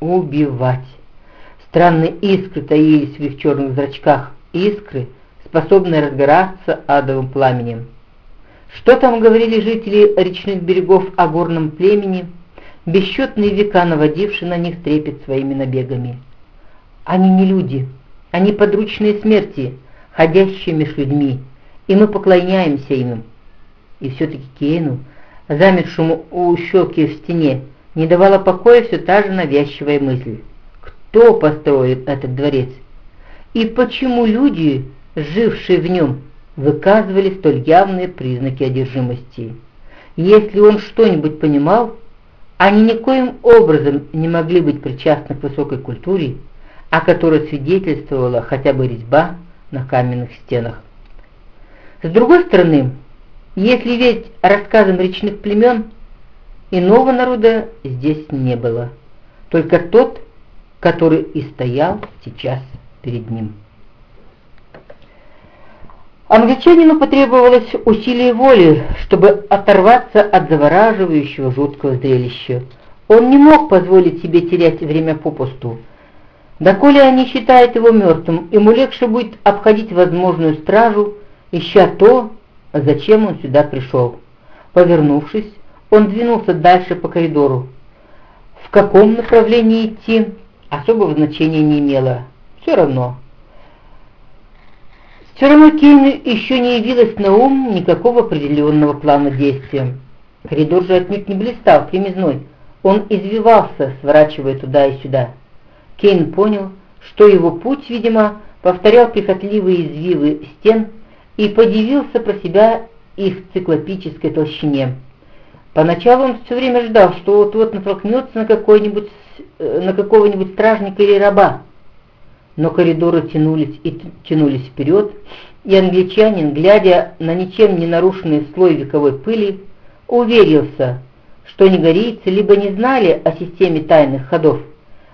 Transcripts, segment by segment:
убивать. Странные искры таились в их черных зрачках, искры, способные разгораться адовым пламенем. Что там говорили жители речных берегов о горном племени, бесчетные века наводившие на них трепет своими набегами? Они не люди, они подручные смерти, ходящие меж людьми, и мы поклоняемся им. И все-таки Кейну, замершему у щеки в стене, не давала покоя все та же навязчивая мысль. Кто построит этот дворец? И почему люди, жившие в нем, выказывали столь явные признаки одержимости? Если он что-нибудь понимал, они никоим образом не могли быть причастны к высокой культуре, о которой свидетельствовала хотя бы резьба на каменных стенах. С другой стороны, если верить рассказам речных племен, иного народа здесь не было, только тот, который и стоял сейчас перед ним. Англичанину потребовалось усилие воли, чтобы оторваться от завораживающего жуткого зрелища. Он не мог позволить себе терять время попусту. Доколе они считают его мертвым, ему легче будет обходить возможную стражу, ища то, зачем он сюда пришел. Повернувшись, он двинулся дальше по коридору. В каком направлении идти, особого значения не имело. Все равно. Все равно Кейну еще не явилось на ум никакого определенного плана действия. Коридор же отнюдь не блистал кремезной. Он извивался, сворачивая туда и сюда. Кейн понял, что его путь, видимо, повторял прихотливые извивы стен и подивился про себя их циклопической толщине. Поначалу он все время ждал, что вот-вот натолкнется на, э, на какого-нибудь стражника или раба. Но коридоры тянулись и тянулись вперед, и англичанин, глядя на ничем не нарушенный слой вековой пыли, уверился, что негорийцы либо не знали о системе тайных ходов,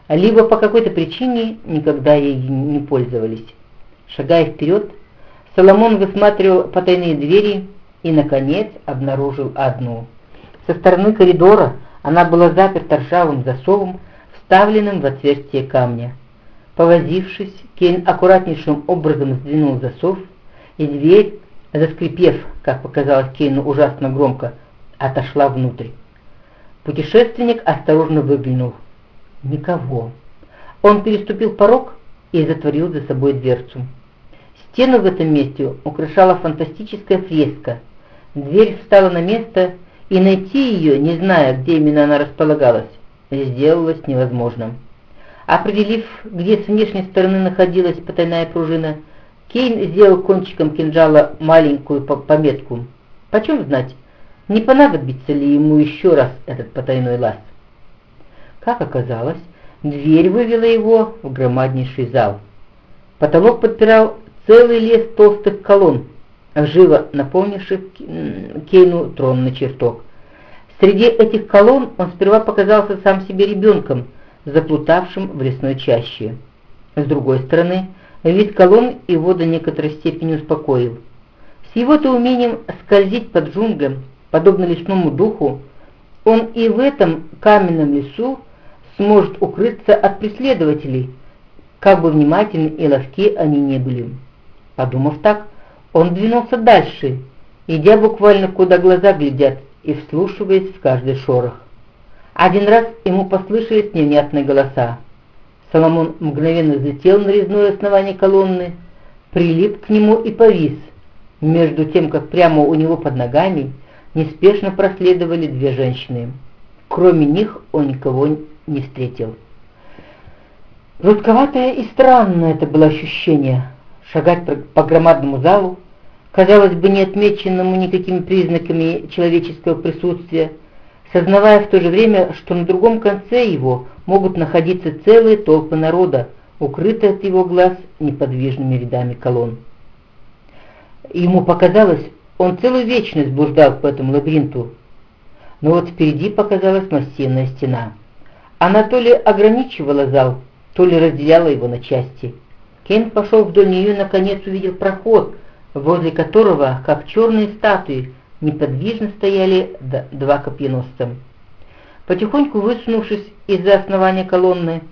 либо по какой-то причине никогда ей не пользовались. Шагая вперед, Соломон высматривал потайные двери и, наконец, обнаружил одну – со стороны коридора она была заперта ржавым засовом, вставленным в отверстие камня. Повозившись, Кейн аккуратнейшим образом сдвинул засов, и дверь, заскрипев, как показалось Кейну ужасно громко, отошла внутрь. Путешественник осторожно выглянул. Никого. Он переступил порог и затворил за собой дверцу. Стену в этом месте украшала фантастическая фреска. Дверь встала на место и найти ее, не зная, где именно она располагалась, сделалось невозможным. Определив, где с внешней стороны находилась потайная пружина, Кейн сделал кончиком кинжала маленькую пометку. Почем знать, не понадобится ли ему еще раз этот потайной лаз? Как оказалось, дверь вывела его в громаднейший зал. Потолок подпирал целый лес толстых колонн, живо наполнивших Кейну тронный чертог. Среди этих колонн он сперва показался сам себе ребенком, заплутавшим в лесной чаще. С другой стороны, вид колонн его до некоторой степени успокоил. С его-то умением скользить под джунглям, подобно лесному духу, он и в этом каменном лесу сможет укрыться от преследователей, как бы внимательны и ловки они не были. Подумав так, он двинулся дальше, идя буквально куда глаза глядят и вслушиваясь в каждый шорох. Один раз ему послышались невнятные голоса. Соломон мгновенно взлетел на резное основание колонны, прилип к нему и повис, между тем, как прямо у него под ногами неспешно проследовали две женщины. Кроме них он никого не встретил. Жутковатое и странное это было ощущение — шагать по громадному залу, казалось бы, не отмеченному никакими признаками человеческого присутствия, сознавая в то же время, что на другом конце его могут находиться целые толпы народа, укрытые от его глаз неподвижными рядами колонн. Ему показалось, он целую вечность блуждал по этому лабиринту, но вот впереди показалась массивная стена. Она то ли ограничивала зал, то ли разделяла его на части. Кен пошел вдоль нее и наконец увидел проход, возле которого, как черные статуи, неподвижно стояли два копьеносца. Потихоньку высунувшись из-за основания колонны,